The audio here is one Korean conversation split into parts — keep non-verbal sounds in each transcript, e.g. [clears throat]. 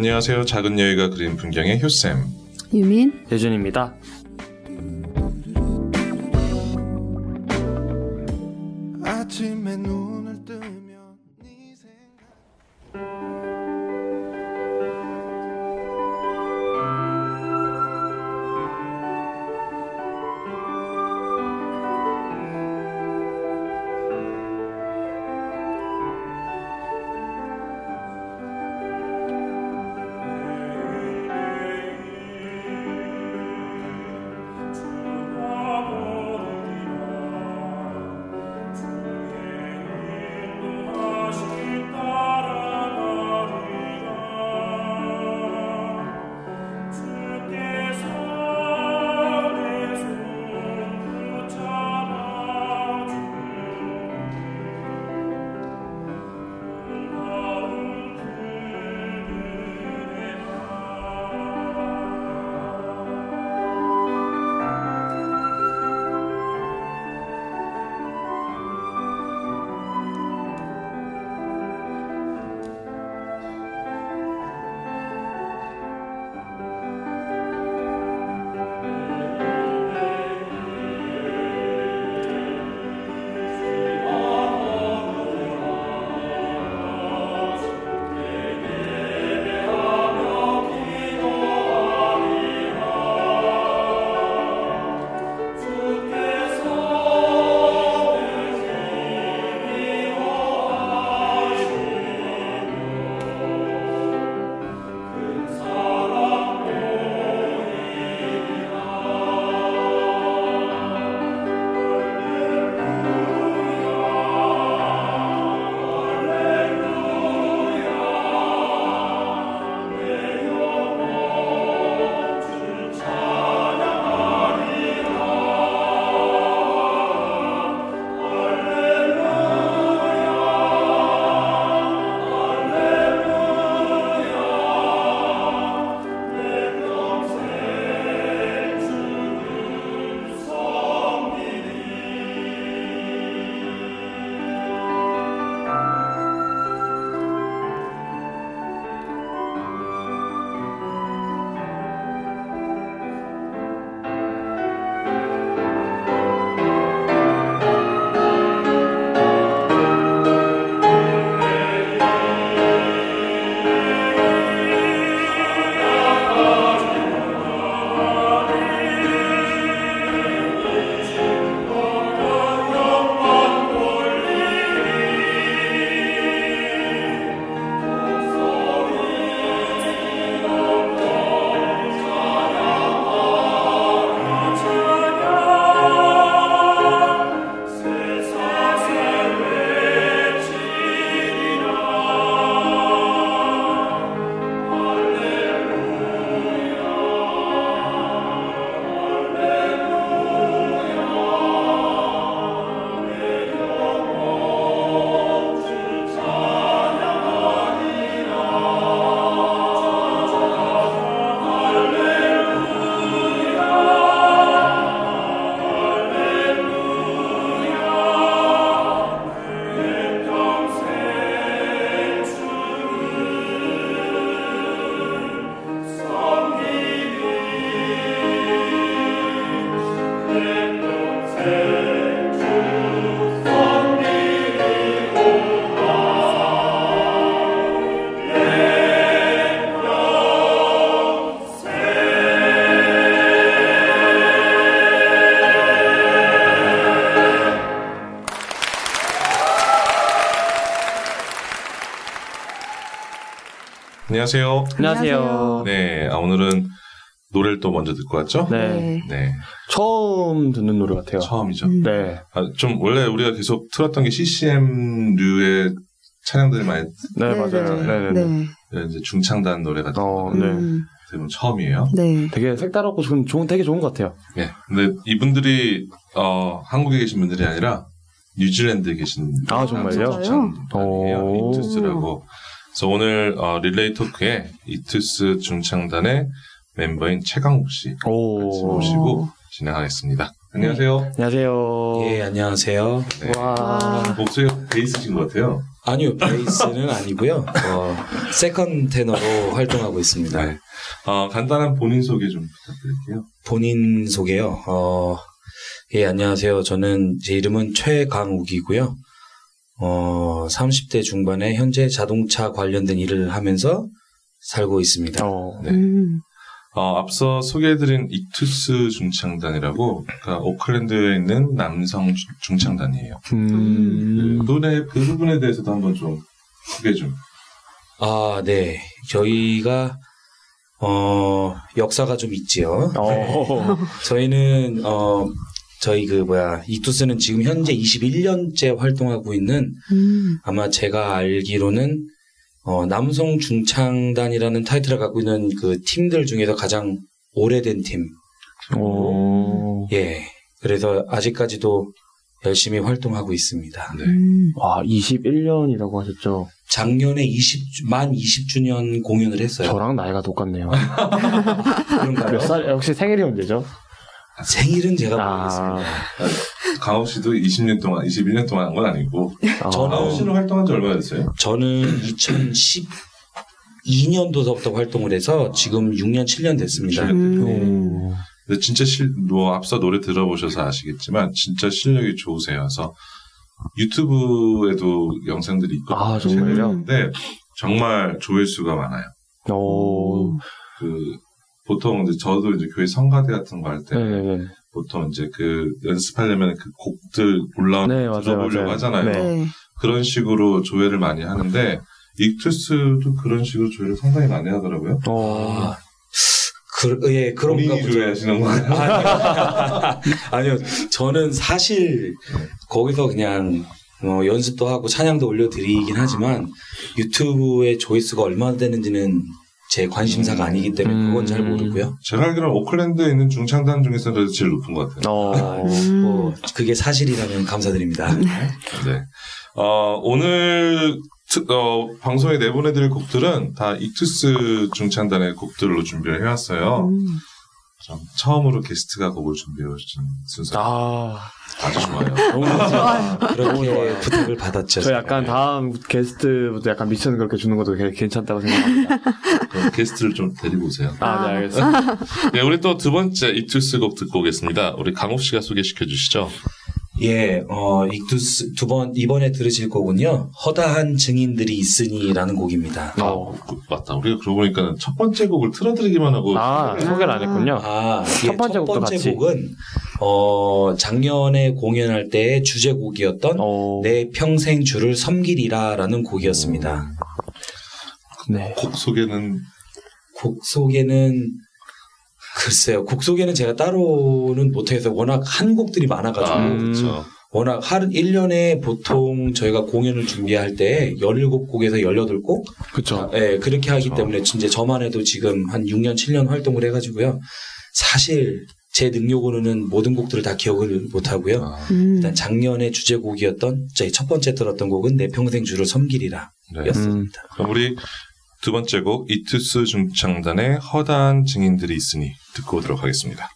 안녕하세요. 작은 여유가 그린 풍경의 효쌤. 유민 예준입니다. 안녕하세요. 안녕하세요. 네, 아, 오늘은 노래를 또 먼저 듣고 왔죠? 네. 네, 처음 듣는 노래 같아요. 처음이죠. 음. 네. 아, 좀 원래 우리가 계속 틀었던 게 CCM류의 찬양들이 많이 네, 네, 맞아요. 네. 네, 네. 네. 네. 이제 중창단 노래 같은 어, 거 네. 음, 들으면 처음이에요. 네. 되게 색다르고 좋은, 좋은, 되게 좋은 것 같아요. 네, 근데 이분들이 어, 한국에 계신 분들이 아니라 뉴질랜드에 계신 아, 정말요? 중창단이에요. 오. 이투스라고. 그래서 오늘 어, 릴레이 토크에 익투스 중창단의 멤버인 최강욱 씨 오. 모시고 진행하겠습니다. 안녕하세요. 안녕하세요. 예, 안녕하세요. 네. 와. 목소리가 베이스신 것 같아요. 아니요, 베이스는 아니고요. 어, second 테너로 활동하고 있습니다. 네. 어, 간단한 본인 소개 좀 부탁드릴게요. 본인 소개요. 어, 예, 안녕하세요. 저는 제 이름은 최강욱이고요. 어, 30대 중반에 현재 자동차 관련된 일을 하면서 살고 있습니다. 어. 네. 음. 어, 앞서 소개해드린 익투스 중창단이라고 그러니까 오클랜드에 있는 남성 중- 중창단이에요. 음. 그 노래 그 부분에 대해서도 한번 좀 소개 좀. 아, 네. 저희가 어, 역사가 좀 있지요. 어. 저희는 어 저희 그 뭐야 이투스는 지금 현재 21년째 활동하고 있는 음. 아마 제가 알기로는 어 남성 중창단이라는 타이틀을 갖고 있는 그 팀들 중에서 가장 오래된 팀. 오. 예. 그래서 아직까지도 열심히 활동하고 있습니다. 네. 음. 와, 21년이라고 하셨죠? 작년에 20, 만 20주년 공연을 했어요. 저랑 나이가 똑같네요. [laughs] 그런가요? 몇 살, 혹시 생일이 언제죠? 생일은 제가 아. 모르겠습니다. 강욱 씨도 20년 동안, 21년 동안 한 건 아니고. 저는- 강욱 씨는 활동한 지 얼마나 됐어요? 저는 2012년도서부터 활동을 해서 지금 6년, 7년 됐습니다. 음. 음. 근데 진짜 실, 뭐, 앞서 노래 들어보셔서 아시겠지만, 진짜 실력이 좋으세요. 그래서 유튜브에도 영상들이 있거든요. 아, 정말요? 근데 정말 조회수가 많아요. 오. 그, 보통 이제 저도 이제 교회 성가대 같은 거 할 때, 네네네. 보통 이제 그 연습하려면 그 곡들 올라오는 네, 맞아요, 들어보려고 맞아요. 하잖아요. 네. 네. 그런 식으로 조회를 많이 하는데, 익투스도 그런 식으로 조회를 상당히 많이 하더라고요. 어. 아, 그, 예, 그런가 본인이 보죠. 조회하시는 거예요? [laughs] 아니요, 저는 사실 거기서 그냥 어, 연습도 하고 찬양도 올려드리긴 하지만 유튜브의 조회수가 얼마나 되는지는 제 관심사가 아니기 때문에 그건 잘 음. 모르고요. 제가 알기로는 오클랜드에 있는 중창단 중에서는 그래도 제일 높은 것 같아요. 어. 음. 뭐 그게 사실이라면 감사드립니다. 네. 어, 오늘 트- 어, 방송에 내보내드릴 곡들은 다 익투스 중창단의 곡들로 준비를 해왔어요. 음. 좀 처음으로 게스트가 곡을 준비해 주신 순서 아. 아주 좋아요. [laughs] 너무 좋다. 그렇게 부탁을 받았죠. 저 약간 다음 게스트부터 약간 미션 그렇게 주는 것도 괜찮다고 생각합니다. [laughs] 그럼 게스트를 좀 데리고 오세요. 아, 네, 알겠습니다. 네, 우리 또 두 번째 익투스 곡 듣고 오겠습니다. 우리 강욱 씨가 소개시켜 주시죠. 예, 어, 익두스 두 번 이번에 들으실 곡은요. 허다한 증인들이 있으니라는 곡입니다. 어. 그, 맞다. 우리가 그러고 보니까 첫 번째 곡을 틀어드리기만 하고 아, 소개를 안 했군요. 아, 예, 첫 번째 곡도 같이. 곡은 어, 작년에 공연할 때 주제곡이었던 어. 내 평생 주를 섬기리라라는 곡이었습니다. 네. 곡 소개는 곡 소개는 글쎄요. 곡 소개는 제가 따로는 못해서 워낙 한 곡들이 많아가지고 아, 음. 그렇죠. 워낙 한 1년에 보통 저희가 공연을 준비할 때 17곡에서 18곡 그쵸. 예, 그렇게 하기 그렇죠. 때문에 진짜 저만 해도 지금 한 6년, 7년 활동을 해 가지고요. 사실 제 능력으로는 모든 곡들을 다 기억을 못 하고요. 아, 음. 일단 작년에 주제곡이었던 저희 첫 번째 들었던 곡은 내 평생 주를 섬기리라 네. 였습니다. 그럼 우리 두 번째 곡 이투스 중창단의 허다한 증인들이 있으니 듣고 오도록 하겠습니다.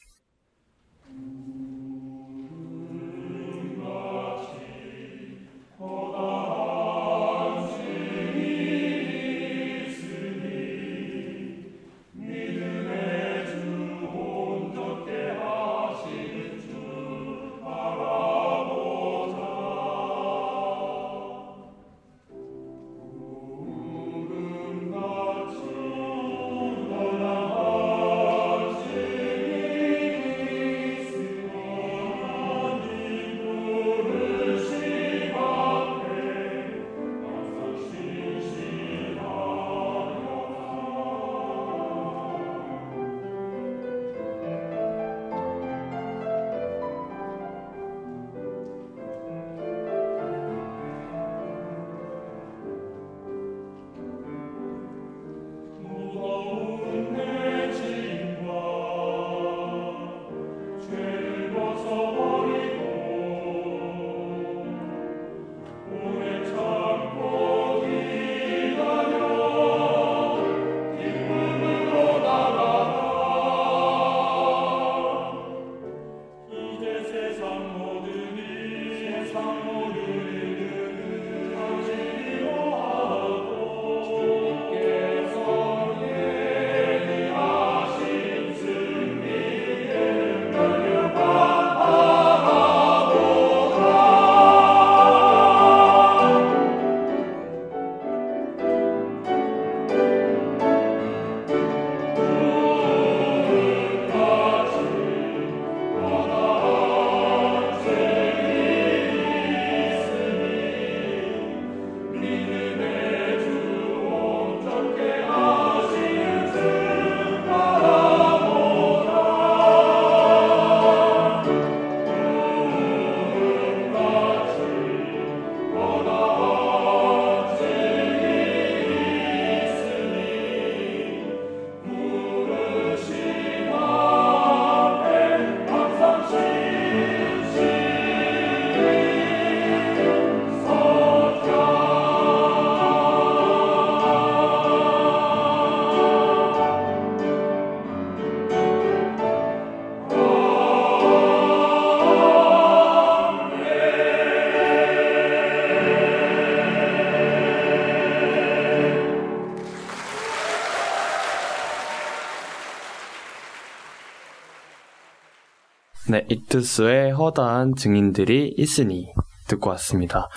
네, 익투스의 허다한 증인들이 있으니 듣고 왔습니다.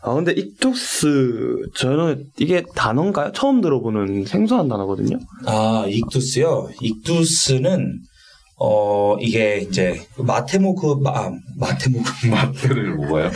아 근데 익투스 저는 이게 단어인가요? 처음 들어보는 생소한 단어거든요. 아, 익두스요. 익두스는 어 이게 이제 마테모그 아 마테모그 마트를 먹어요.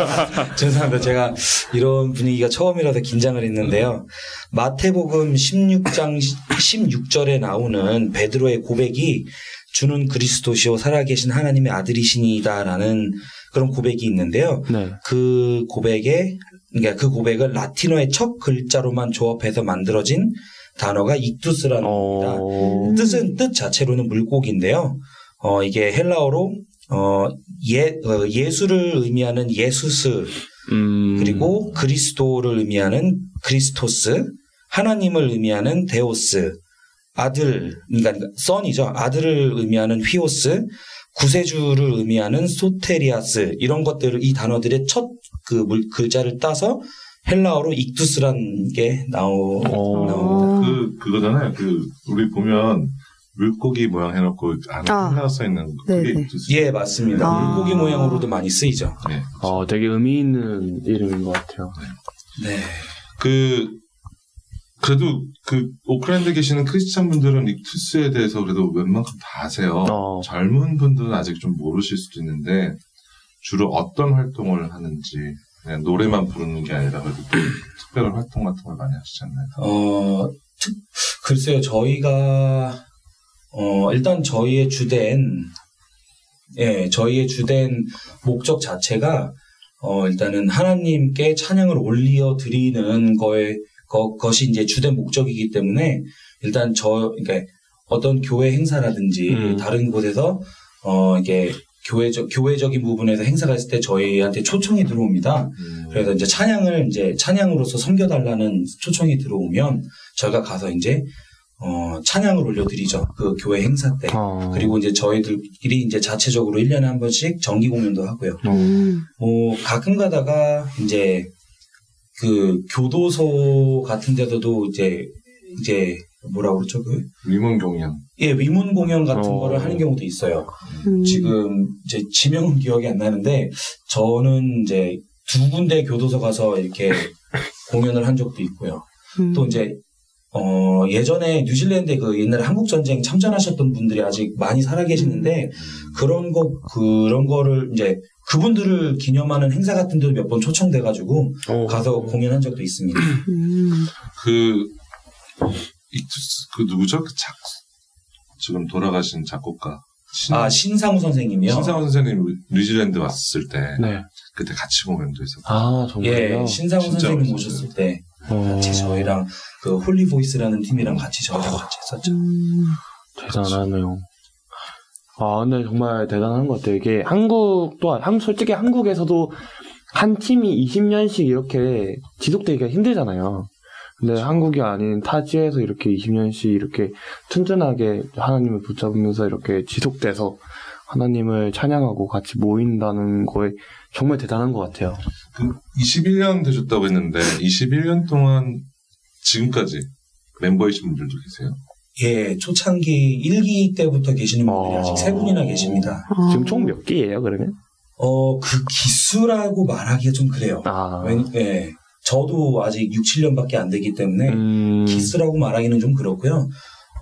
[laughs] 죄송합니다. 제가 이런 분위기가 처음이라서 긴장을 했는데요. 마태복음 16장 16절에 나오는 베드로의 고백이 주는 그리스도시요 살아계신 하나님의 아들이시니다라는 그런 고백이 있는데요. 네. 그 고백에 그러니까 그 고백을 라틴어의 첫 글자로만 조합해서 만들어진 단어가 익두스라는 겁니다. 어... 뜻은 뜻 자체로는 물고기인데요. 어, 이게 헬라어로 어, 예, 어, 예수를 의미하는 예수스 음... 그리고 그리스도를 의미하는 그리스토스 하나님을 의미하는 데오스 아들 그러니까 썬이죠 아들을 의미하는 휘오스 구세주를 의미하는 소테리아스 이런 것들을 이 단어들의 첫 그 글자를 따서 헬라어로 익두스라는 게 나오, 어... 나옵니다. 그 그거잖아요. 그 우리 보면 물고기 모양 해놓고 안에 아. 헬라어 써 있는 그게 네네. 익투스. 예 맞습니다. 아. 물고기 모양으로도 많이 쓰이죠. 네. 어, 되게 의미 있는 이름인 것 같아요. 네. 그 그래도 그 오클랜드 계시는 크리스찬 분들은 익투스에 대해서 그래도 웬만큼 다 아세요. 어. 젊은 분들은 아직 좀 모르실 수도 있는데 주로 어떤 활동을 하는지 그냥 노래만 부르는 게 아니라 그래도 또 [clears throat] 특별한 활동 같은 걸 많이 하시지 않나요? 어, 특- 글쎄요, 저희가, 어, 일단 저희의 주된, 예, 저희의 주된 목적 자체가, 어, 일단은 하나님께 찬양을 올려 드리는 거에, 거, 것이 이제 주된 목적이기 때문에, 일단 저, 그러니까 어떤 교회 행사라든지 음. 다른 곳에서, 어, 이게 교회적, 교회적인 부분에서 행사가 있을 때 저희한테 초청이 들어옵니다. 그래서 이제 찬양을 이제 찬양으로서 섬겨달라는 초청이 들어오면 저희가 가서 이제 어, 찬양을 올려드리죠. 그 교회 행사 때. 어... 그리고 이제 저희들끼리 이제 자체적으로 1년에 한 번씩 정기 공연도 하고요. 음. 뭐 가끔 가다가 이제 그 교도소 같은 데서도 이제 이제 뭐라고 그러죠? 그 위문 경연. 예, 위문 공연 같은 어. 거를 하는 경우도 있어요. 음. 지금 이제 지명은 기억이 안 나는데 저는 이제 두 군데 교도소 가서 이렇게 [laughs] 공연을 한 적도 있고요. 음. 또 이제 어 예전에 뉴질랜드 그 옛날에 한국 전쟁 참전하셨던 분들이 아직 많이 살아 계시는데 그런 거 그런 거를 이제 그분들을 기념하는 행사 같은 데도 몇 번 초청돼 가지고 어. 가서 공연한 적도 있습니다. 음. 그 그 누구죠? 그 작 지금 돌아가신 작곡가 신, 아 신상우 선생님이요. 신상우 선생님 뉴질랜드 왔을 때 네. 그때 같이 공연도 했었고 아, 정말요? 예, 신상우 선생님. 모셨을 때 어... 같이 저희랑 그 홀리 보이스라는 팀이랑 같이 저희랑 같이 했었죠. 음. 대단하네요. 아, 근데 정말 대단한 것 같아요. 이게 한국도, 한, 솔직히 한국에서도 한 팀이 20년씩 이렇게 지속되기가 힘들잖아요. 근데 한국이 아닌 타지에서 이렇게 20년씩 이렇게 튼튼하게 하나님을 붙잡으면서 이렇게 지속돼서 하나님을 찬양하고 같이 모인다는 거에 정말 대단한 것 같아요. 그 21년 되셨다고 했는데 21년 동안 지금까지 멤버이신 분들도 계세요? 예, 초창기 1기 때부터 계시는 분들이 어. 아직 세 분이나 계십니다. 아. 지금 총몇 개예요, 그러면? 어, 그 기수라고 말하기가 좀 그래요. 아, 왜, 예, 저도 아직 6, 7년밖에 안 되기 때문에 음, 기수라고 말하기는 좀 그렇고요.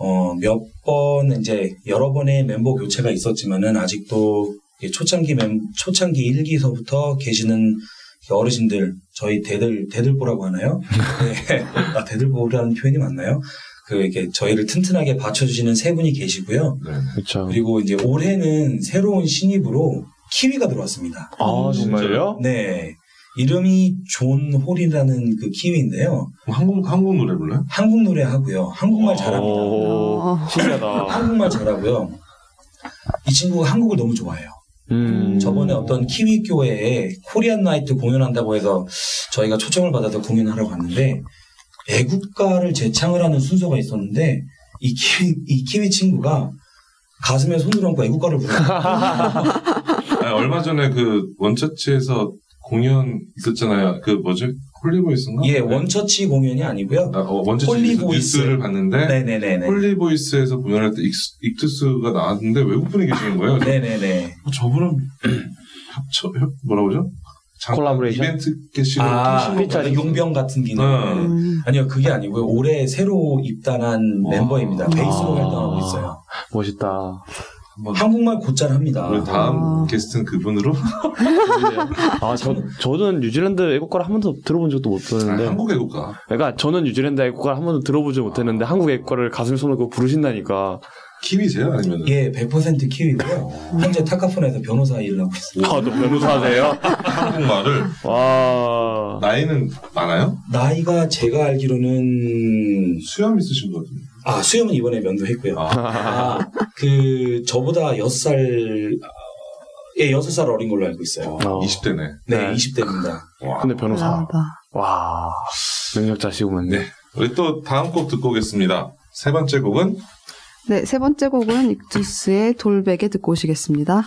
어, 몇 번 이제 여러 번의 멤버 교체가 있었지만은 아직도 이 초창기 멤, 초창기 1기서부터 계시는 어르신들 저희 대들 대들보라고 하나요? [laughs] 네. 아 대들보라는 표현이 맞나요? 그 이렇게 저희를 튼튼하게 받쳐주시는 세 분이 계시고요. 네. 그렇죠. 그리고 이제 올해는 새로운 신입으로 키위가 들어왔습니다. 아, 정말요? 네. 이름이 존 홀이라는 그 키위인데요. 한국 한국 노래 불러요? 한국 노래 하고요. 한국말 잘합니다. 신기하다. [laughs] 한국말 잘하고요. 이 친구가 한국을 너무 좋아해요. 음, 저번에 어떤 키위 교회에 Korean night 공연한다고 해서 저희가 초청을 받아서 공연하러 갔는데 애국가를 재창을 하는 순서가 있었는데 이 키위 이 키위 친구가 가슴에 손을 얹고 애국가를 부르는 [laughs] 얼마 전에 그 원처치에서 공연 있었잖아요. 그 뭐지? 홀리보이스인가? 예, 원처치 공연이 아니고요. 아, 어, 홀리보이스. 뉴스를 봤는데 네네네네. 홀리보이스에서 공연할 때 익, 익투스가 나왔는데 외국분이 계시는 거예요. [laughs] 네네네. 어, 저분은 협처 [clears throat] 협 뭐라 그러죠? 장- 콜라보레이션? 이벤트 게스트로 아, 피처링. 용병 같은 기능. 네. 음. 아니요, 그게 아니고요. 올해 새로 입단한 와. 멤버입니다. 베이스로 아. 활동하고 있어요. 멋있다. 한번 한국말 곧잘 합니다. 우리 다음 아. 게스트는 그분으로 [laughs] 아, 저, 저는 뉴질랜드 애국가를 한 번도 들어본 적도 못 아, 들었는데. 한국 애국가 그러니까 저는 뉴질랜드 애국가를 한 번도 들어보지 못했는데 한국 애국가를 가슴 손을 부르신다니까. 키위세요 아니면 예, 100% 키위고요. 현재 타카폰에서 변호사 일을 하고 있어요. 아, 또 변호사세요? 한국말을 와. 나이는 많아요? 나이가 제가 알기로는 수염 있으신 것 같은데. 아 수염은 이번에 면도했고요. 아, 아, 그 저보다 6살 예, 6살 어린 걸로 알고 있어요. 어. 20대네. 네, 네. 20대입니다. 와. 근데 변호사. 대단하다. 와. 능력자시구만요. 네. 우리 또 다음 곡 듣고 오겠습니다. 세 번째 곡은 네, 세 번째 곡은 익투스의 돌베개 듣고 오시겠습니다.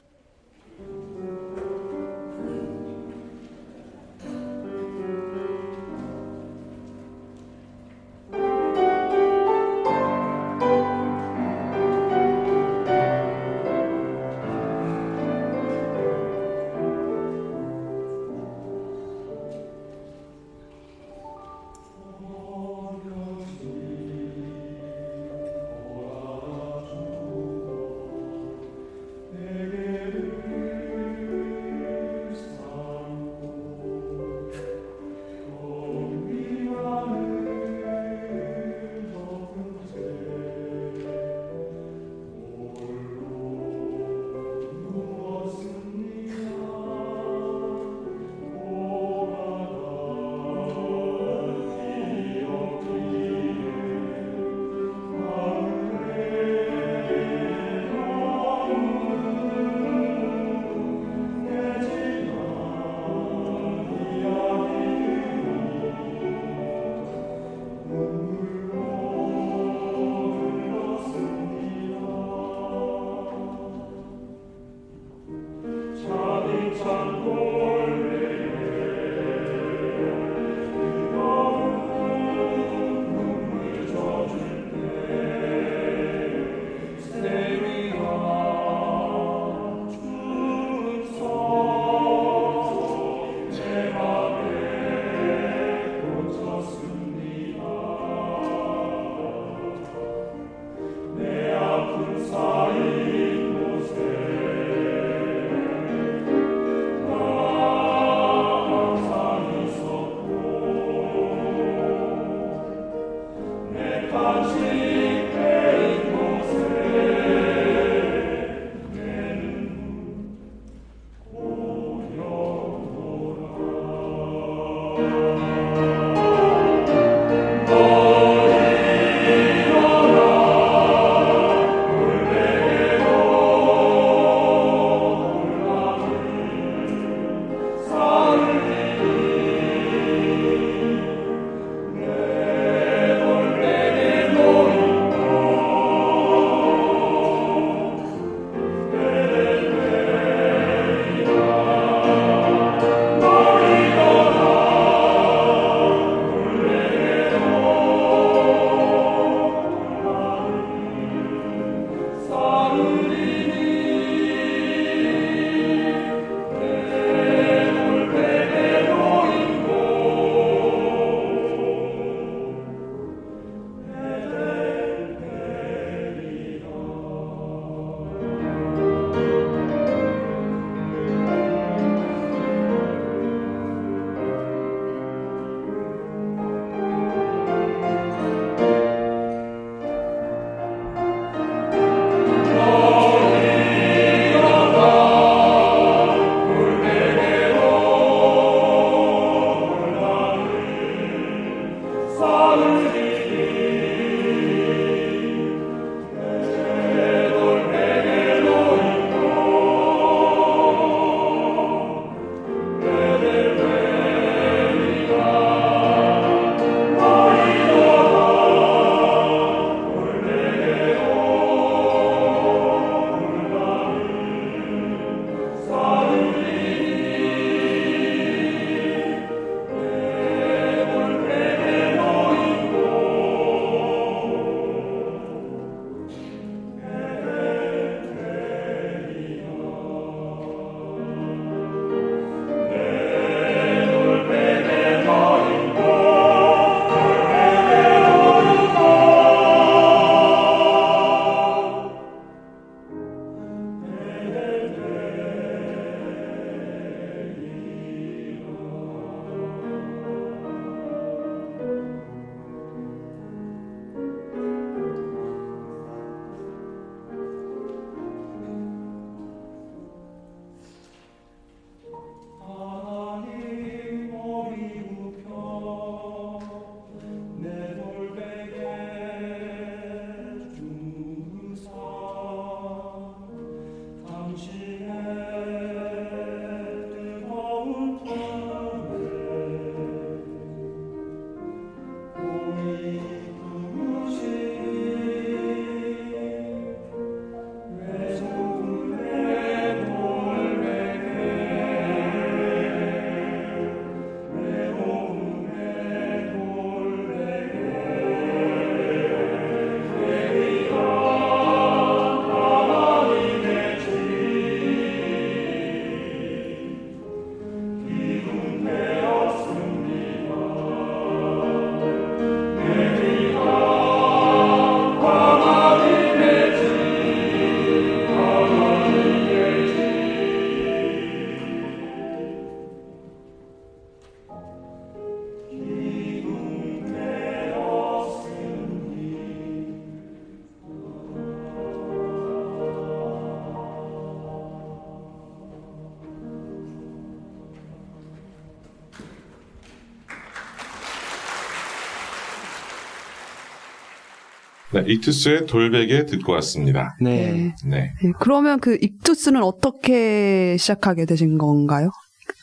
네, 이투스의 돌베개 듣고 왔습니다. 네. 네. 네, 그러면 그 익투스는 어떻게 시작하게 되신 건가요?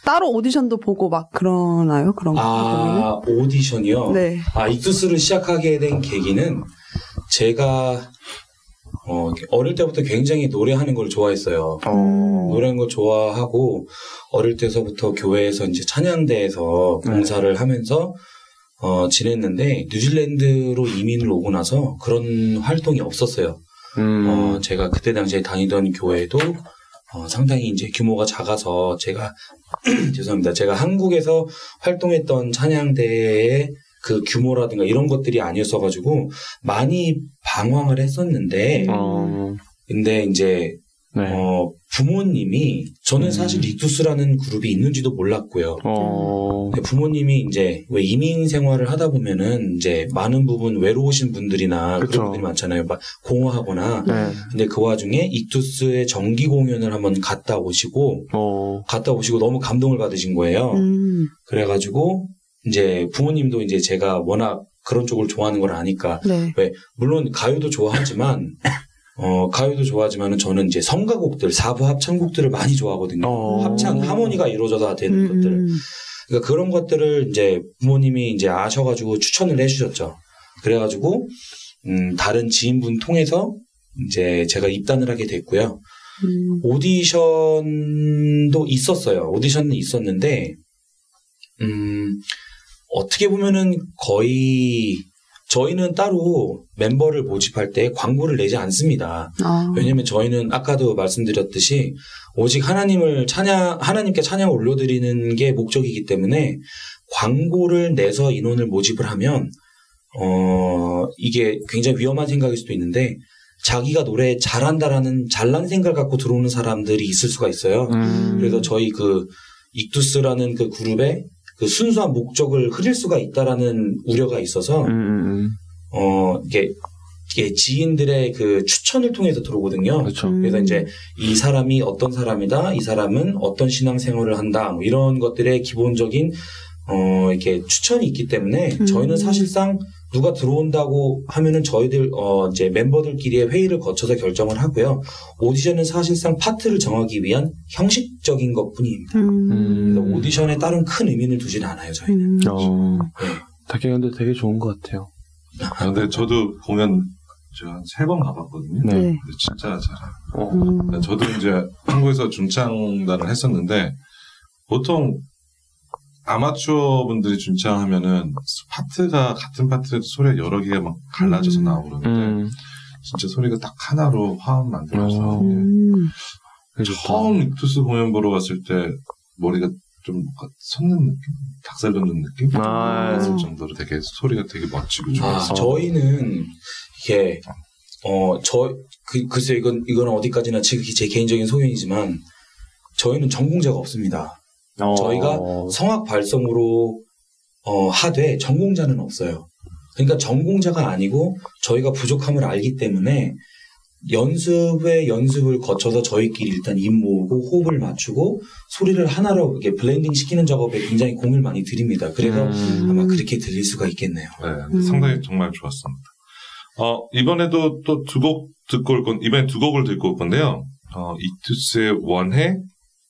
따로 오디션도 보고 막 그러나요? 그런 거? 아 오디션이요. 네. 아 익투스를 시작하게 된 계기는 제가 어, 어릴 때부터 굉장히 노래하는 걸 좋아했어요. 어. 노래하는 걸 좋아하고 어릴 때서부터 교회에서 이제 찬양대에서 네. 봉사를 하면서 어, 지냈는데 뉴질랜드로 이민을 오고 나서 그런 활동이 없었어요. 음. 어, 제가 그때 당시에 다니던 교회도 어, 상당히 이제 규모가 작아서 제가 [clears throat] 죄송합니다. 제가 한국에서 활동했던 찬양대의 그 규모라든가 이런 것들이 아니었어가지고 많이 방황을 했었는데 어. 근데 이제 네. 어, 부모님이 저는 음. 사실 리투스라는 그룹이 있는지도 몰랐고요. 어. 부모님이 이제 왜 이민 생활을 하다 보면은 이제 많은 부분 외로우신 분들이나 그런 그쵸. 분들이 많잖아요. 막 공허하거나. 네. 근데 그 와중에 이투스의 정기 공연을 한번 갔다 오시고 어. 갔다 오시고 너무 감동을 받으신 거예요. 음, 그래가지고 이제 부모님도 이제 제가 워낙 그런 쪽을 좋아하는 걸 아니까 네. 물론 가요도 좋아하지만 [laughs] 어 가요도 좋아하지만은 저는 이제 성가곡들 사부 합창곡들을 많이 좋아하거든요. 어. 합창 하모니가 이루어져야 되는 것들. 음, 그러니까 그런 것들을 이제 부모님이 이제 아셔가지고 추천을 해주셨죠. 그래가지고 음, 다른 지인분 통해서 이제 제가 입단을 하게 됐고요. 음, 오디션도 있었어요. 오디션은 있었는데 음, 어떻게 보면은 거의 저희는 따로 멤버를 모집할 때 광고를 내지 않습니다. 아, 왜냐면 저희는 아까도 말씀드렸듯이 오직 하나님을 찬양, 하나님께 찬양을 올려드리는 게 목적이기 때문에 광고를 내서 인원을 모집을 하면, 어, 이게 굉장히 위험한 생각일 수도 있는데, 자기가 노래 잘한다라는 잘난 생각 갖고 들어오는 사람들이 있을 수가 있어요. 음. 그래서 저희 그 익투스라는 그 그룹의 그 순수한 목적을 흐릴 수가 있다라는 우려가 있어서, 음, 음, 음. 어, 이게, 이게 지인들의 그 추천을 통해서 들어오거든요. 그렇죠. 음. 그래서 이제 이 사람이 어떤 사람이다, 이 사람은 어떤 신앙생활을 한다, 뭐 이런 것들의 기본적인 어 이렇게 추천이 있기 때문에 음. 저희는 사실상 누가 들어온다고 하면은 저희들 어 이제 멤버들끼리의 회의를 거쳐서 결정을 하고요. 오디션은 사실상 파트를 정하기 위한 형식적인 것뿐입니다. 음, 그래서 오디션에 따른 큰 의미를 두지는 않아요, 저희는. 음, 어. 네. 되게 근데 되게 좋은 것 같아요. 아, 근데 저도 공연 제가 한 세 번 가봤거든요. 네. 네. 근데 진짜 잘해요. 어. 음, 저도 이제 한국에서 중창단을 했었는데 보통 아마추어 분들이 중창하면은 파트가 같은 파트 소리가 여러 개가 막 갈라져서 음. 나오고 그러는데 음. 진짜 소리가 딱 하나로 화음 만들어서 어. 예. 음. 처음 익투스 공연 보러 갔을 때 머리가 좀 솟는 느낌? 닭살 돋는 느낌? 아, 그랬을 정도로 되게 소리가 되게 멋지고 아, 좋았어요. 저희는 이게 어저 그, 글쎄 이건 이건 어디까지나 제, 제 개인적인 소견이지만 저희는 전공자가 없습니다. 어. 저희가 성악 발성으로 어, 하되 전공자는 없어요. 그러니까 전공자가 아니고 저희가 부족함을 알기 때문에 연습에 연습을 거쳐서 저희끼리 일단 입 모으고 호흡을 맞추고 소리를 하나로 이렇게 블렌딩 시키는 작업에 굉장히 공을 많이 들입니다. 그래서 음. 아마 그렇게 들릴 수가 있겠네요. 네, 음. 상당히 정말 좋았습니다. 어, 이번에도 또 두 곡 듣고 올 건, 이번에 두 곡을 듣고 올 건데요. 어, 이투스의 원해,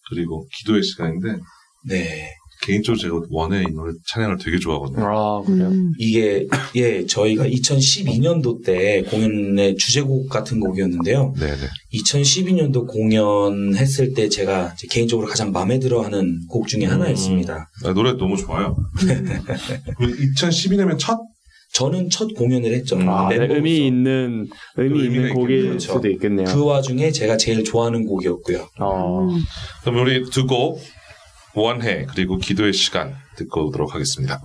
그리고 기도의 시간인데, 네. 개인적으로 제가 원해 이 노래 찬양을 되게 좋아하거든요. 아, 그래요? 음, 이게 예 저희가 2012년도 때 공연의 주제곡 같은 곡이었는데요. 네네. 2012년도 공연했을 때 제가 개인적으로 가장 마음에 들어 하는 곡 중에 음. 하나였습니다. 아, 노래 너무 좋아요. [laughs] 2012년이면 첫? 저는 첫 공연을 했죠. 아, 네. 의미 있는 의미 있는 곡일 있겠네요. 수도 있겠네요. 그 와중에 제가 제일 좋아하는 곡이었고요. 어. 음. 그럼 우리 두 곡, 원해, 그리고 기도의 시간 듣고 오도록 하겠습니다.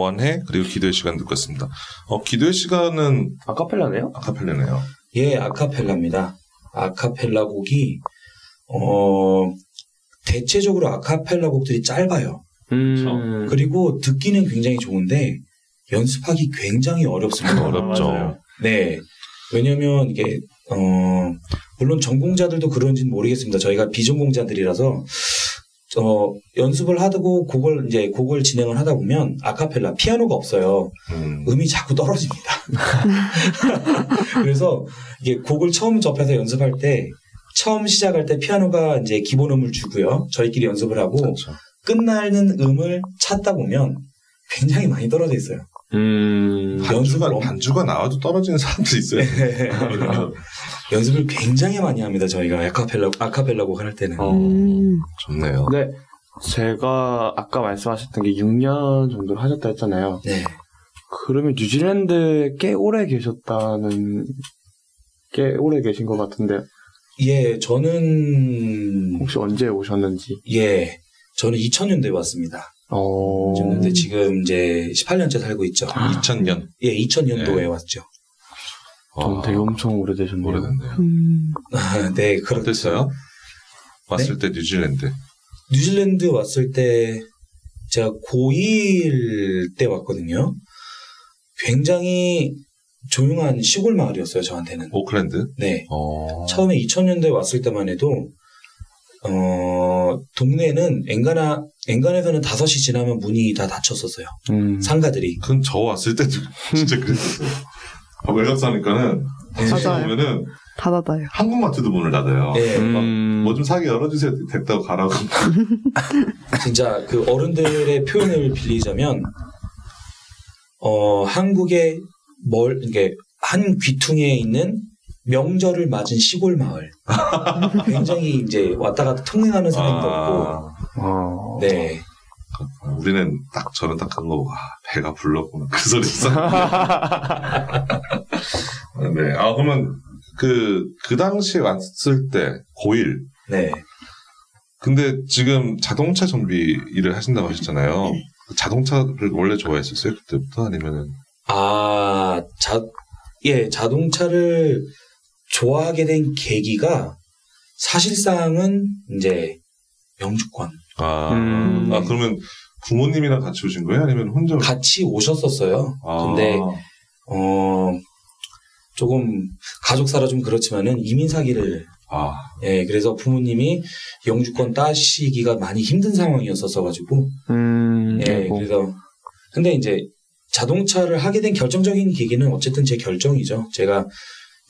원해 그리고 기도의 시간 듣고 있습니다. 어, 기도의 시간은 아카펠라네요? 아카펠레네요. 예, 아카펠라입니다. 아카펠라 곡이 어 대체적으로 아카펠라 곡들이 짧아요. 음. 그리고 듣기는 굉장히 좋은데 연습하기 굉장히 어렵습니다. 어렵죠. 맞아요. 네. 왜냐면 이게 어 물론 전공자들도 그런지는 모르겠습니다. 저희가 비전공자들이라서 어 연습을 하고 곡을 이제 곡을 진행을 하다 보면 아카펠라 피아노가 없어요. 음. 음이 자꾸 떨어집니다. [laughs] 그래서 이게 곡을 처음 접해서 연습할 때 처음 시작할 때 피아노가 이제 기본 음을 주고요. 저희끼리 연습을 하고 그렇죠. 끝나는 음을 찾다 보면 굉장히 많이 떨어져 있어요. 음. 엄- 반주가 나와도 떨어지는 사람도 있어요. [laughs] 연습을 굉장히 많이 합니다. 저희가 아카펠라 아카펠라 곡을 할 때는. 어. 음. 좋네요. 근데 제가 아까 말씀하셨던 게 6년 정도를 하셨다 했잖아요. 네. 그러면 뉴질랜드에 꽤 오래 계셨다는 꽤 오래 계신 것 같은데 예, 저는 혹시 언제 오셨는지? 예, 저는 2000년도에 왔습니다. 어. 근데 지금 이제 18년째 살고 있죠. 2000년. 예, 2000년도에 네. 왔죠. 좀 되게 엄청 오래되셨네요. 오래됐네요. 음. [laughs] 네, 그렇죠. 어땠어요? 왔을 때 뉴질랜드. 뉴질랜드 왔을 때 제가 고1 때 왔거든요. 굉장히 조용한 시골 마을이었어요, 저한테는. 오클랜드. 네. 어. 처음에 2000년대에 왔을 때만 해도 어, 동네는 엔가나 엔간에서는 5시 지나면 문이 다 닫혔었어요. 음. 상가들이. 그건 저 왔을 때도 진짜 그랬었어요. [laughs] 아, 외곽 사니까는 다시 맞아요. 오면은 닫아다요. 한국마트도 문을 닫아요. 예. 음. 뭐좀 사게 열어주세요. 됐다고 가라고. [laughs] 진짜 그 어른들의 표현을 빌리자면 어, 한국의 멀 이게 한 귀퉁이에 있는 명절을 맞은 시골 마을. [laughs] 굉장히 이제 왔다 갔다 통행하는 사람도 없고. 어. 네. 우리는 딱 저는 딱 그거 와 배가 불렀구나 그 소리 있어. [laughs] 네. 아 그러면 그 그 당시에 왔을 때 고1 네. 근데 지금 자동차 정비 일을 하신다고 하셨잖아요. 그 자동차를 원래 좋아했었어요 그때부터 아니면은 아, 자, 예, 자동차를 좋아하게 된 계기가 사실상은 이제 영주권. 아, 음. 아 그러면 부모님이랑 같이 오신 거예요 아니면 혼자? 같이 오셨었어요. 아, 근데, 어, 조금 가족사라 좀 그렇지만은 이민 사기를, 아 예, 그래서 부모님이 영주권 따시기가 많이 힘든 상황이었었어 가지고, 음. 예, 아이고. 그래서 근데 이제 자동차를 하게 된 결정적인 계기는 어쨌든 제 결정이죠. 제가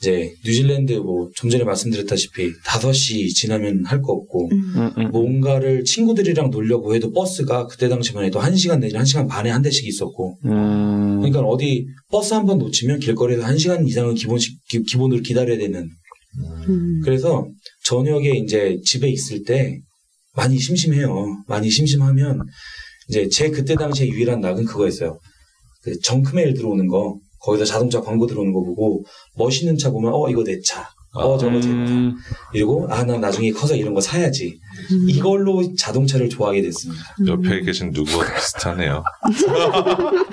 이제 뉴질랜드 뭐 좀 전에 말씀드렸다시피 5시 지나면 할 거 없고 음. 음, 음. 뭔가를 친구들이랑 놀려고 해도 버스가 그때 당시만 해도 1시간 내지 1시간 반에 한 대씩 있었고 음. 그러니까 어디 버스 한 번 놓치면 길거리에서 1시간 이상은 기본식 기, 기본으로 기다려야 되는 음. 그래서 저녁에 이제 집에 있을 때 많이 심심해요. 많이 심심하면 이제 제 그때 당시에 유일한 낙은 그거였어요. 그 정크메일 들어오는 거 거기서 자동차 광고 들어오는 거 보고 멋있는 차 보면 어 이거 내 차. 어 저거 제 차. 음. 이러고 아 나 나중에 커서 이런 거 사야지. 음. 이걸로 자동차를 좋아하게 됐습니다. 옆에 계신 누구와 비슷하네요. [laughs]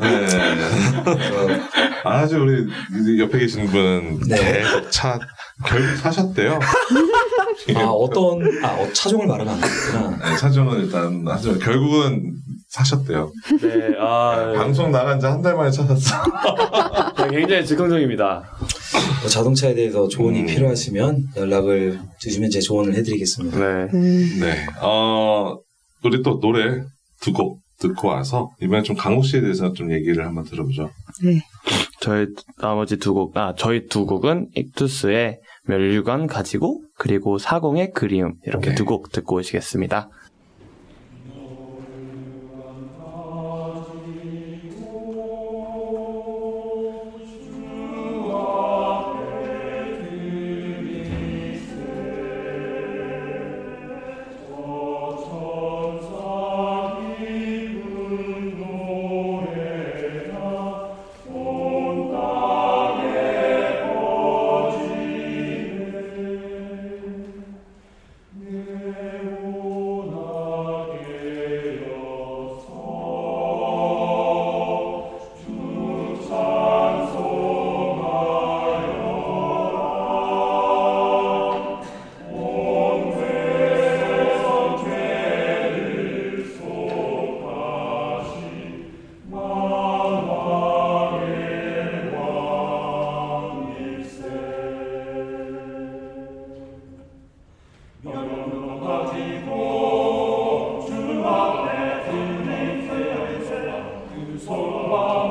네. 네. 그래서 아주 우리 옆에 계신 분 네. 계속 차 결국 사셨대요. 아 어떤 아 어, 차종을 말하면 안 되구나. 네, 차종은 일단 하지만 결국은 사셨대요. 네. 아. 방송 나간 지 한 달 만에 찾았어. [laughs] 네, 굉장히 즉흥적입니다. 뭐 자동차에 대해서 조언이 음. 필요하시면 연락을 주시면 제 조언을 해드리겠습니다. 네. 네. 네. 어, 우리 또 노래 두 곡 듣고 와서 이번에 좀 강욱 씨에 대해서 좀 얘기를 한번 들어보죠. 네. 저희 나머지 두 곡, 아, 저희 두 곡은 익투스의 멸류관 가지고 그리고 사공의 그리움 이렇게 네. 두곡 듣고 오시겠습니다. Oh.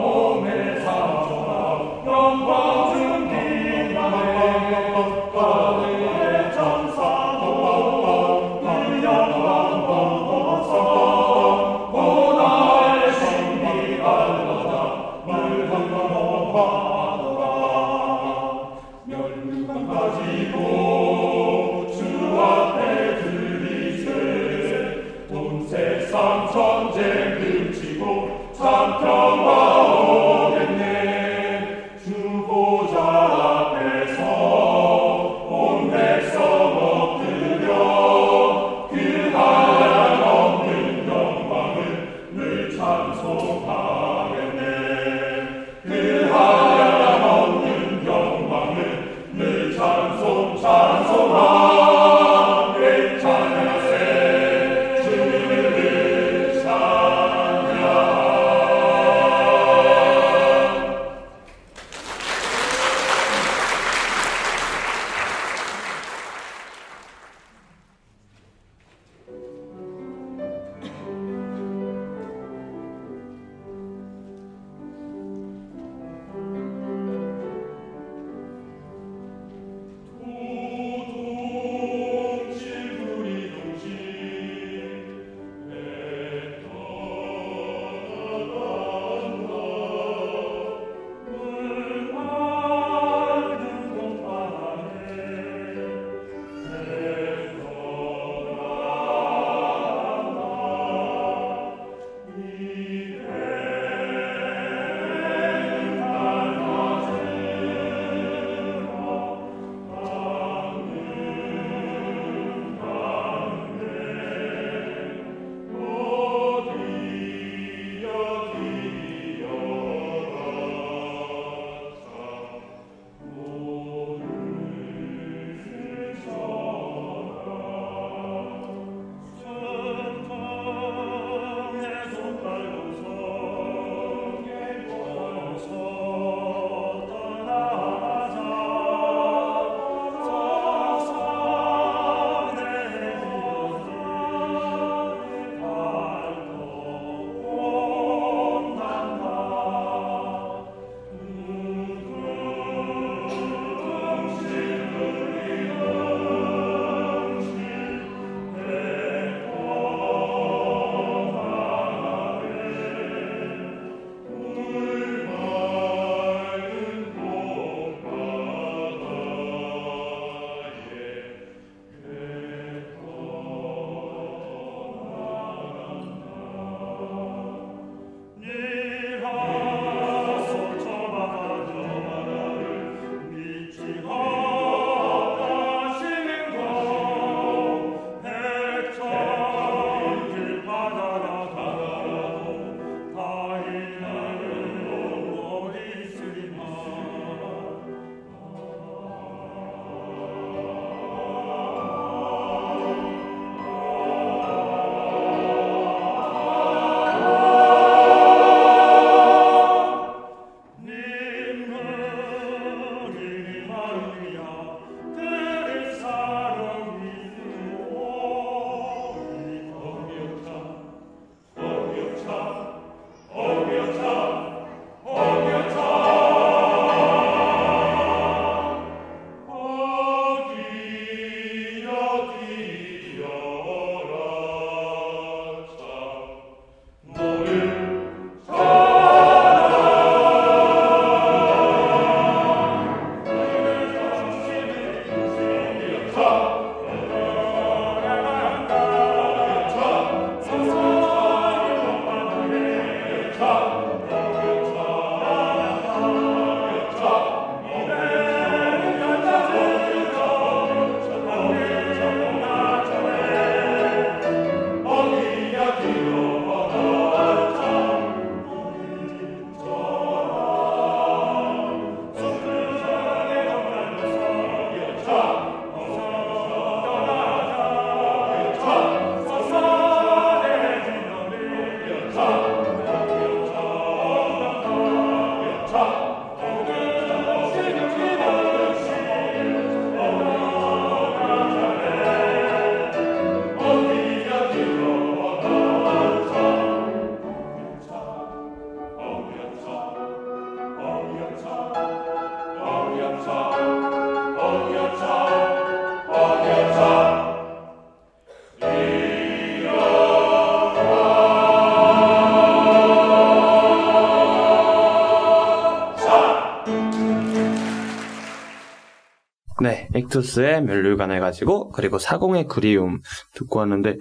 네, 액투스의 멸류관 해가지고 그리고 사공의 그리움 듣고 왔는데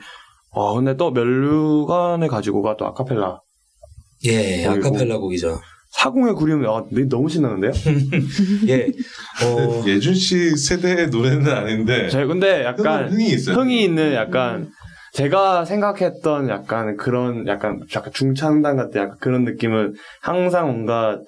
와 근데 또 멸류관을 가지고가 또 아카펠라 예. 아카펠라 곡이죠. 사공의 그리움이 아, 네, 너무 신나는데요? [laughs] 예, 어, [laughs] 예준 씨 세대의 노래는 아닌데 저 근데 약간 흥, 흥이 있어요. 흥이 있는 약간 제가 생각했던 약간 그런 약간 약간 중창단 같은 약간 그런 느낌은 항상 뭔가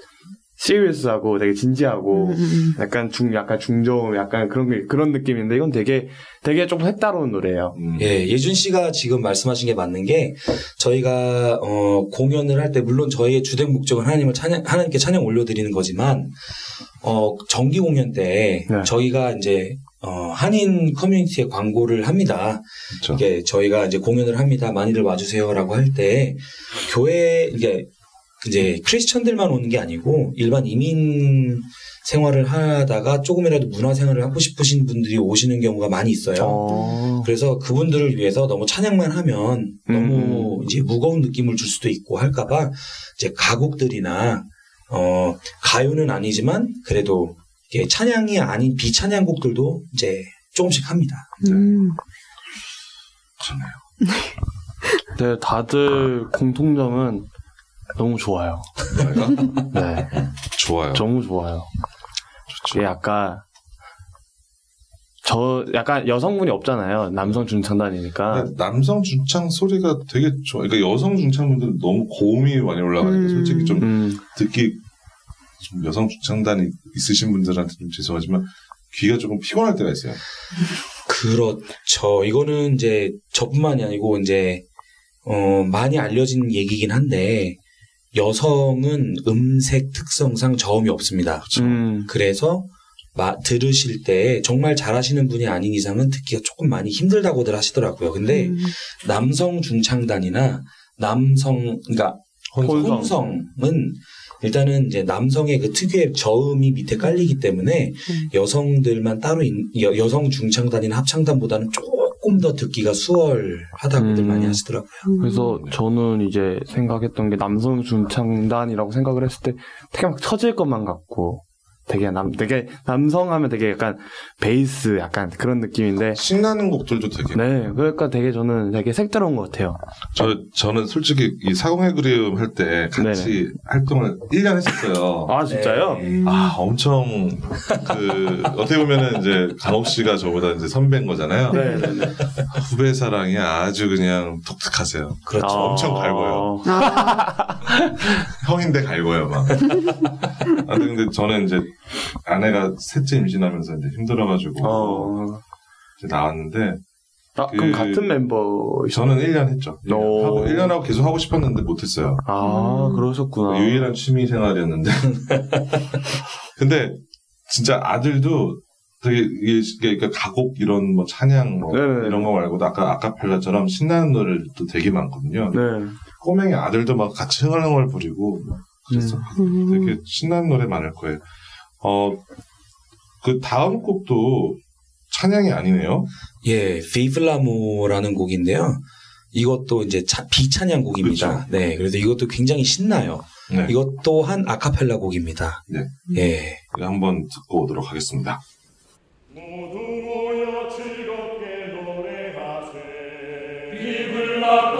시리어스하고 되게 진지하고 음, 음, 약간 중 약간 중저음 약간 그런 게 그런 느낌인데 이건 되게 되게 조금 색다른 노래예요. 음. 예, 예준 씨가 지금 말씀하신 게 맞는 게 저희가 어, 공연을 할 때 물론 저희의 주된 목적은 하나님을 찬양 하나님께 찬양 올려드리는 거지만 어, 정기 공연 때 네. 저희가 이제 어, 한인 커뮤니티에 광고를 합니다. 그렇죠. 이게 저희가 이제 공연을 합니다. 많이들 와주세요라고 할 때 교회 이게 이제 크리스천들만 오는 게 아니고 일반 이민 생활을 하다가 조금이라도 문화 생활을 하고 싶으신 분들이 오시는 경우가 많이 있어요. 어. 그래서 그분들을 위해서 너무 찬양만 하면 너무 음. 이제 무거운 느낌을 줄 수도 있고 할까봐 이제 가곡들이나 어 가요는 아니지만 그래도 이게 찬양이 아닌 비찬양곡들도 이제 조금씩 합니다. 음. 그러네요. 네, 다들 공통점은 너무 좋아요. 네, 좋아요. 너무 좋아요. 좋죠. 이게 약간 저 약간 여성분이 없잖아요. 남성 중창단이니까. 근데 남성 중창 소리가 되게 좋아. 그러니까 여성 중창분들은 너무 고음이 많이 올라가니까 음. 솔직히 좀 음, 듣기 좀 여성 중창단이 있으신 분들한테 좀 죄송하지만 귀가 조금 피곤할 때가 있어요. 그렇죠. 이거는 이제 저뿐만이 아니고 이제 어 많이 알려진 얘기긴 한데 여성은 음색 특성상 저음이 없습니다. 음, 그래서 마- 들으실 때 정말 잘하시는 분이 아닌 이상은 듣기가 조금 많이 힘들다고들 하시더라고요. 근데 음. 남성 중창단이나 남성 그러니까 혼성. 혼성은 일단은 이제 남성의 그 특유의 저음이 밑에 깔리기 때문에 음. 여성들만 따로 있, 여, 여성 중창단이나 합창단보다는 조금 더 듣기가 수월하다고들 음. 많이 하시더라고요. 그래서 저는 이제 생각했던 게 남성 중 창단이라고 생각을 했을 때 되게 막 터질 것만 같고 되게 남 되게 남성하면 되게 약간 베이스 약간 그런 느낌인데 신나는 곡들도 되게 네 그러니까 되게 저는 되게 색다른 것 같아요. 저 저는 솔직히 이 사공의 그리움 할 때 같이 활동을 1년 했었어요. 아 진짜요? 네. 아, 엄청, 그, 어떻게 보면은 이제, 강옥 씨가 저보다 이제 선배인 거잖아요. 네네네. 후배 사랑이 아주 그냥 독특하세요. 그렇죠. 엄청 갈고요. 아, [laughs] 형인데 갈고요, 막. 아, 근데 저는 이제, 아내가 셋째 임신하면서 이제 힘들어가지고, 어. 이제 나왔는데, 아, 그럼 그- 같은 멤버 저는 1년 했죠. 1년 오. 하고, 1년 하고 계속 하고 싶었는데 못했어요. 아 음. 그러셨구나. 유일한 취미 생활이었는데. [laughs] 근데 진짜 아들도 되게 이게 이게 그러니까 가곡 이런 뭐 찬양 뭐 네네. 이런 거 말고도 아까 아카펠라처럼 신나는 노래도 되게 많거든요. 네. 꼬맹이 아들도 막 같이 흥얼흥얼 부리고 그래서 음. 되게 신나는 노래 많을 거예요. 어, 그 다음 곡도 찬양이 아니네요. 예, 비블라모라는 곡인데요. 이것도 이제 차- 비찬양 곡입니다. 네, 그래서 이것도 굉장히 신나요. 네. 이것 또한 아카펠라 곡입니다. 네. 예. 한번 듣고 오도록 하겠습니다. 모두 모여 즐겁게 노래하세 비블라 컴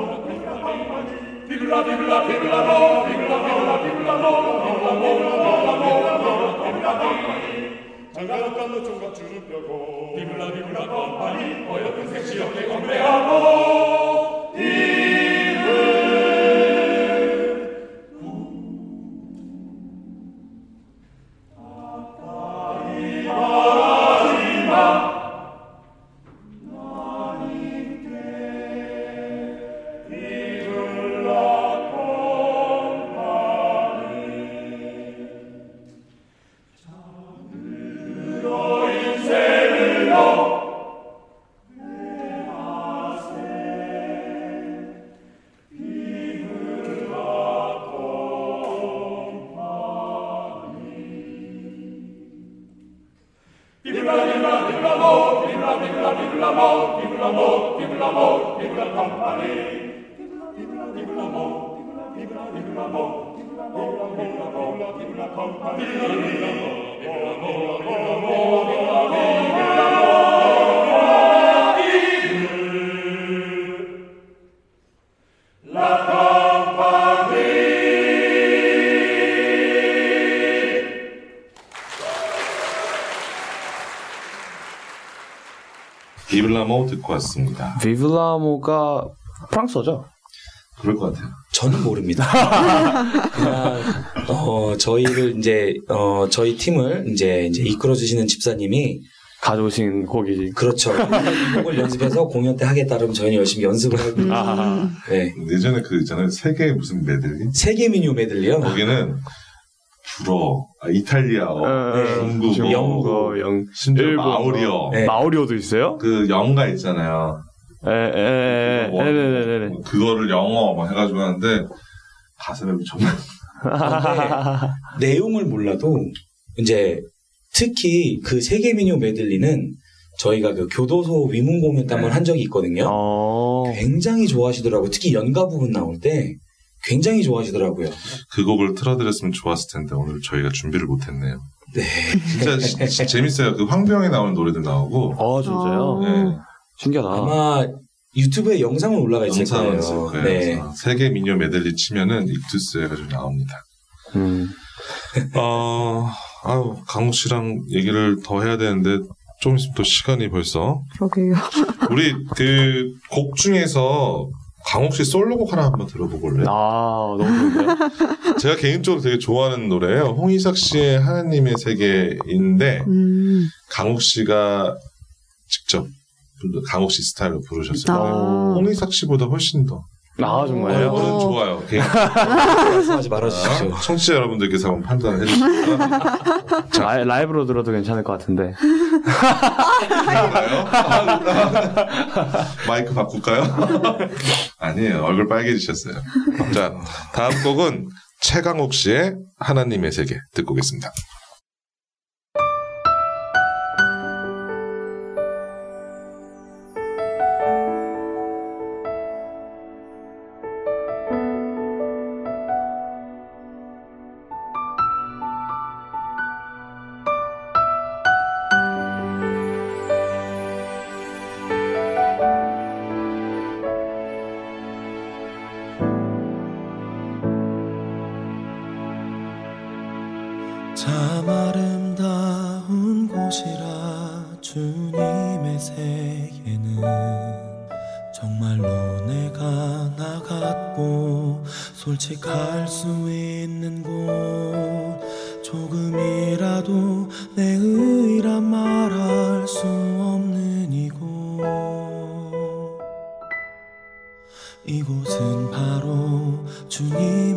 Vibra, vibra, compagni, poi la perfezione compleamo. 비블라모가 프랑스어죠? 그럴 것 같아요. 저는 모릅니다. [laughs] 그냥 어, 저희를 이제 어, 저희 팀을 이제 이제 이끌어 주시는 집사님이 가져오신 곡이지. 그렇죠. 이 곡을 연습해서 공연 때 하겠다 그러면 저희는 열심히 연습을 하고 아, 네. 예전에 그 있잖아요. 세계 무슨 메들리? 세계 미니오 메들리요. 거기는 불어, 아, 이탈리아어, 네. 중국어, 영어, 영, 심지어 일본어. 마오리어. 네. 마오리오도 있어요? 그 영가 있잖아요. 에, 에, 에, 뭐, 네네네네. 그거를 영어 막 해가지고 하는데 가슴에 정말 내용을 몰라도 이제 특히 그 세계 미니오 메들리는 저희가 그 교도소 위문 공연 때 한번 한 적이 있거든요. 어, 굉장히 좋아하시더라고요. 특히 연가 부분 나올 때 굉장히 좋아하시더라고요. 그 곡을 틀어드렸으면 좋았을 텐데 오늘 저희가 준비를 못했네요. 네. 진짜 시- 재밌어요. 그 황병에 나오는 노래들 나오고 어, 진짜요? 아. 네. 신기하다. 아마 유튜브에 영상은 올라가 있을 영상은 거예요. 네. 그래서 세계 미녀 메들리 치면은 익투스 해가지고 나옵니다. 음. 어, [laughs] 아유, 강욱 씨랑 얘기를 더 해야 되는데 좀 있으면 또 시간이 벌써 그러게요. [laughs] 우리 그 곡 중에서 강욱 씨 솔로곡 하나 한번 들어보볼래요? 아, 너무 좋은데요? [laughs] 제가 개인적으로 되게 좋아하는 노래예요. 홍희석 씨의 하나님의 세계인데 음. 강욱 씨가 직접 강욱 씨 스타일로 부르셨어요. 아. 홍희석 씨보다 훨씬 더. 아, 어, 정말요? 이거는 좋아요. 개인- 말씀하지 말아주십시오. 청취자 여러분들께서 한번 판단을 해주시면 [laughs] 라, 라이브로 들어도 괜찮을 것 같은데. 마이크 바꿀까요? 아니에요. 얼굴 빨개지셨어요. 자, 다음 곡은 최강욱 씨의 하나님의 세계 듣고 오겠습니다. 세계는 정말로 내가 나갔고 솔직할 수 있는 곳. 조금이라도 내 의라 말할 수 없는 이곳. 이곳은 바로 주님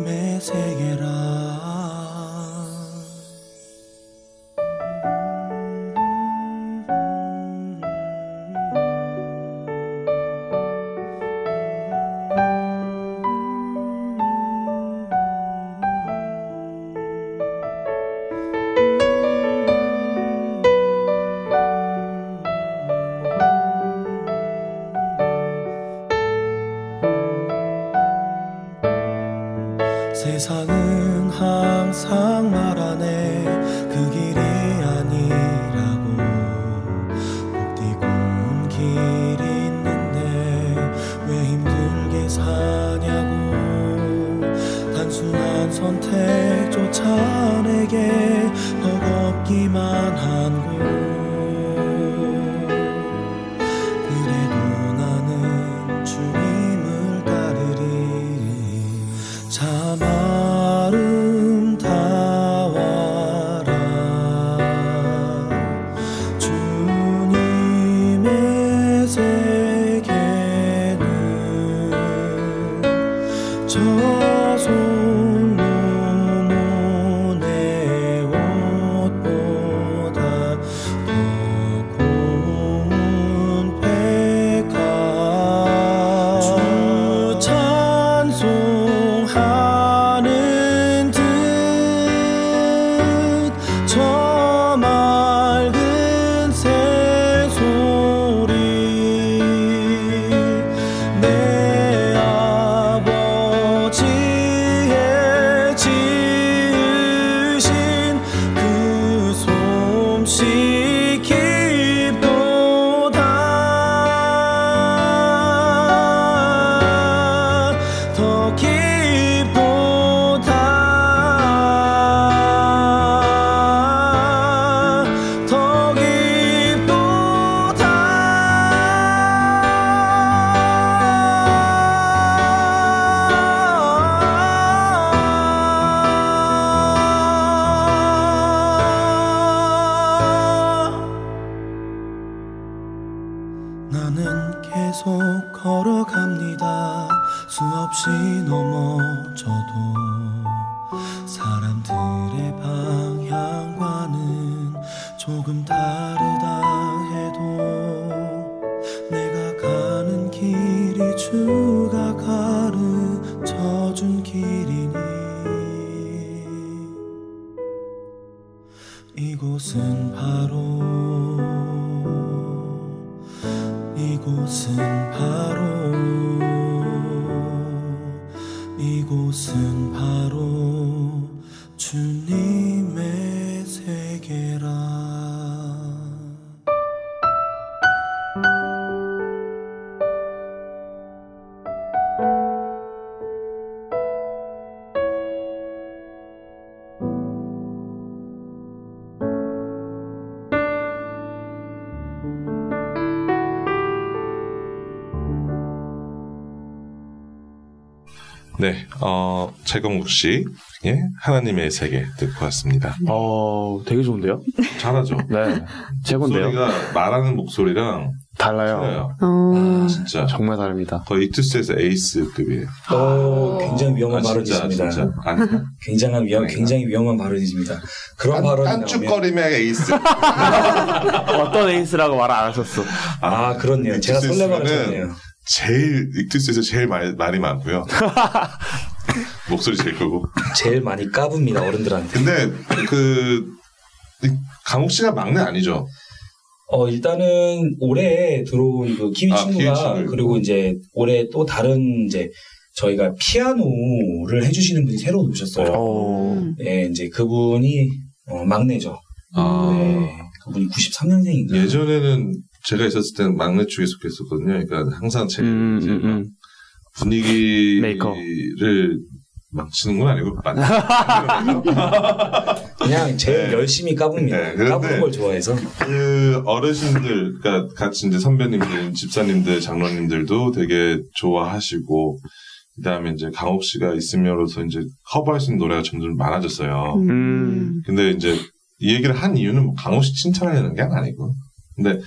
최경욱 씨의 하나님의 세계 듣고 왔습니다. 어, 되게 좋은데요? 잘하죠? 네. 최고인데요? 목소리가 말하는 목소리랑 달라요. 어, 진짜. 정말 다릅니다. 거의 이투스에서 에이스급이에요. 어, 굉장히 위험한 아, 진짜, 발언이십니다. 진짜. 아니, 굉장한 위험? 굉장히 위험한 발언이십니다. 그런 발언이 나오면 딴쭉거림의 에이스. [laughs] 어떤 에이스라고 말 안 하셨어. 아 그렇네요. 제가 설레발을 쳤네요. 제일, 익투스에서 제일 말, 말이 많고요. [laughs] 목소리 제일 크고. 제일 많이 까붑니다 어른들한테. 근데, 그, 이 강욱 씨가 막내 아니죠? 어 일단은 올해 들어온 그 키위 아, 친구가 키위. 그리고 이제 올해 또 다른 이제 저희가 피아노를 해주시는 분이 새로 오셨어요. 어, 네, 이제 그분이 어, 막내죠. 아. 네, 그분이 93년생인가. 예전에는 제가 있었을 때는 막내 쪽에 속했었거든요. 그러니까 항상 제일 음, 이제 음, 막 음. 분위기를 망치는 건 아니고 만 [laughs] 그냥 제일 네. 열심히 까붑니다. 네, 까부는 걸 좋아해서. 그 어르신들, 그러니까 같이 이제 선배님들, 집사님들, 장로님들도 되게 좋아하시고, 그 다음에 이제 강옥 씨가 있으면로서 이제 커버할 수 있는 노래가 점점 많아졌어요. 음. 근데 이제 이 얘기를 한 이유는 뭐 강옥 씨 칭찬하려는 게 아니고, 근데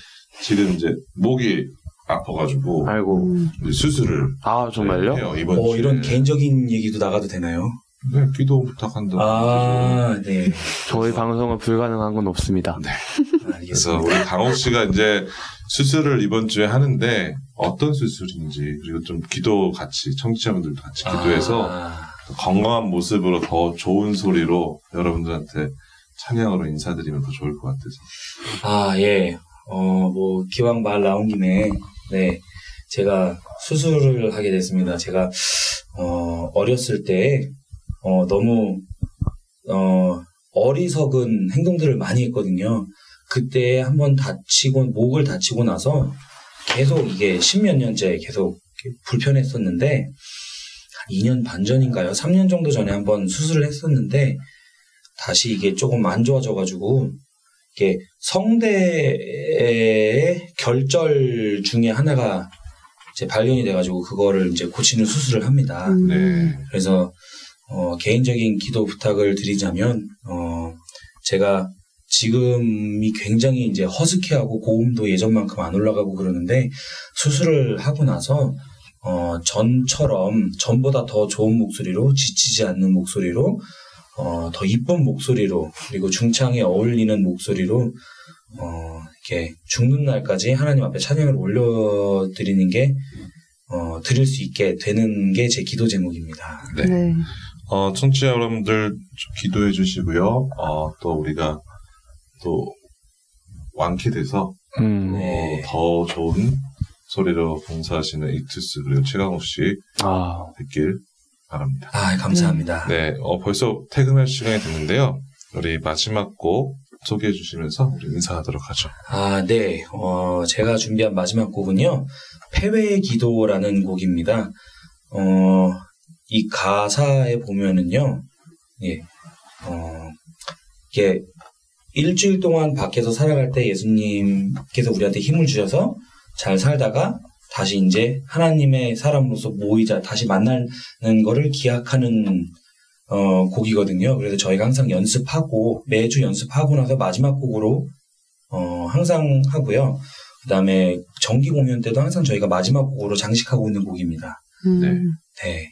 지금 이제 목이 아파가지고 아이고. 이제 수술을 아, 정말요? 해요 이번 어, 주에. 이런 개인적인 얘기도 나가도 되나요? 네, 기도 부탁한다. 아, 네. 저희 방송은 불가능한 건 없습니다. 그래서 알겠습니다. 우리 강옥 씨가 이제 수술을 이번 주에 하는데 어떤 수술인지 그리고 좀 기도 같이 청취자분들도 같이 기도해서 아, 건강한 모습으로 더 좋은 소리로 여러분들한테 찬양으로 인사드리면 더 좋을 것 같아서. 아, 예. 어, 뭐, 기왕 말 나온 김에, 네. 제가 수술을 하게 됐습니다. 제가, 어, 어렸을 때, 어, 너무, 어, 어리석은 행동들을 많이 했거든요. 그때 한번 다치고, 목을 다치고 나서 계속 이게 십몇 년째 계속 불편했었는데, 한 2년 반 전인가요? 3년 정도 전에 한번 수술을 했었는데, 다시 이게 조금 안 좋아져가지고, 이게 성대의 결절 중에 하나가 이제 발견이 돼가지고 그거를 이제 고치는 수술을 합니다. 음. 네. 그래서 어, 개인적인 기도 부탁을 드리자면 어, 제가 지금이 굉장히 이제 허스키하고 고음도 예전만큼 안 올라가고 그러는데 수술을 하고 나서 어, 전처럼 전보다 더 좋은 목소리로 지치지 않는 목소리로 어, 더 이쁜 목소리로 그리고 중창에 어울리는 목소리로 어, 이렇게 죽는 날까지 하나님 앞에 찬양을 올려드리는 게 어, 드릴 수 있게 되는 게 제 기도 제목입니다. 네. 네. 어, 청취자 여러분들 좀 기도해 주시고요. 어, 또 우리가 또 완쾌돼서 음. 네. 어, 더 좋은 소리로 봉사하시는 이투스 그리고 최강욱 씨 아, 뵙길 바랍니다. 아, 감사합니다. 네, 어, 벌써 퇴근할 시간이 됐는데요. 우리 마지막 곡 소개해 주시면서 우리 인사하도록 하죠. 아, 네. 어, 제가 준비한 마지막 곡은요. 패배의 기도라는 곡입니다. 어, 이 가사에 보면은요. 예. 어, 이게 일주일 동안 밖에서 살아갈 때 예수님께서 우리한테 힘을 주셔서 잘 살다가 다시 이제 하나님의 사람으로서 모이자 다시 만나는 거를 기약하는 어, 곡이거든요. 그래서 저희가 항상 연습하고 매주 연습하고 나서 마지막 곡으로 어, 항상 하고요. 그 다음에 정기 공연 때도 항상 저희가 마지막 곡으로 장식하고 있는 곡입니다. 음. 네. 네.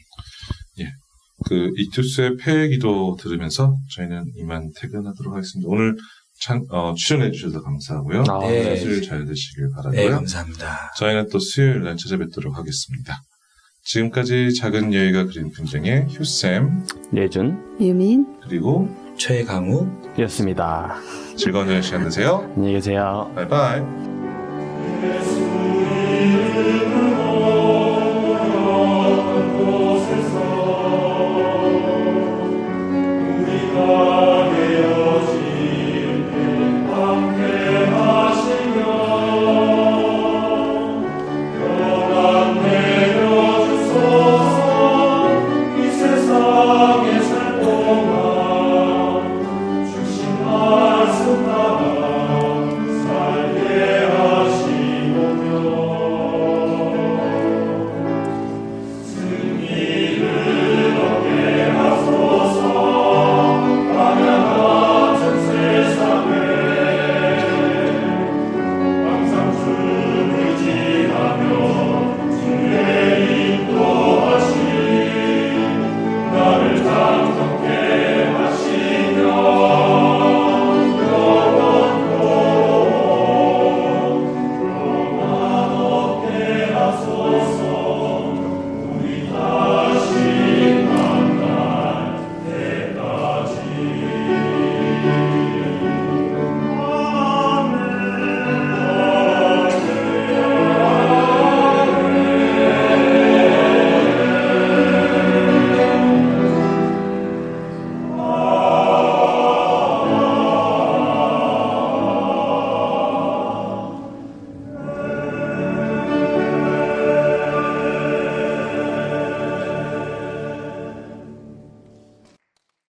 그 이투스의 폐회 기도 들으면서 저희는 이만 퇴근하도록 하겠습니다. 오늘 참, 어, 출연해 주셔서 감사하고요. 아, 네. 수요일 잘 되시길 네, 바라고요. 감사합니다. 저희는 또 수요일 날 찾아뵙도록 하겠습니다. 지금까지 작은 여유가 그린 풍경의 휴쌤 예준. 유민. 그리고 최강욱이었습니다. 즐거운 여행 시간 되세요. 안녕히 계세요. 바이바이.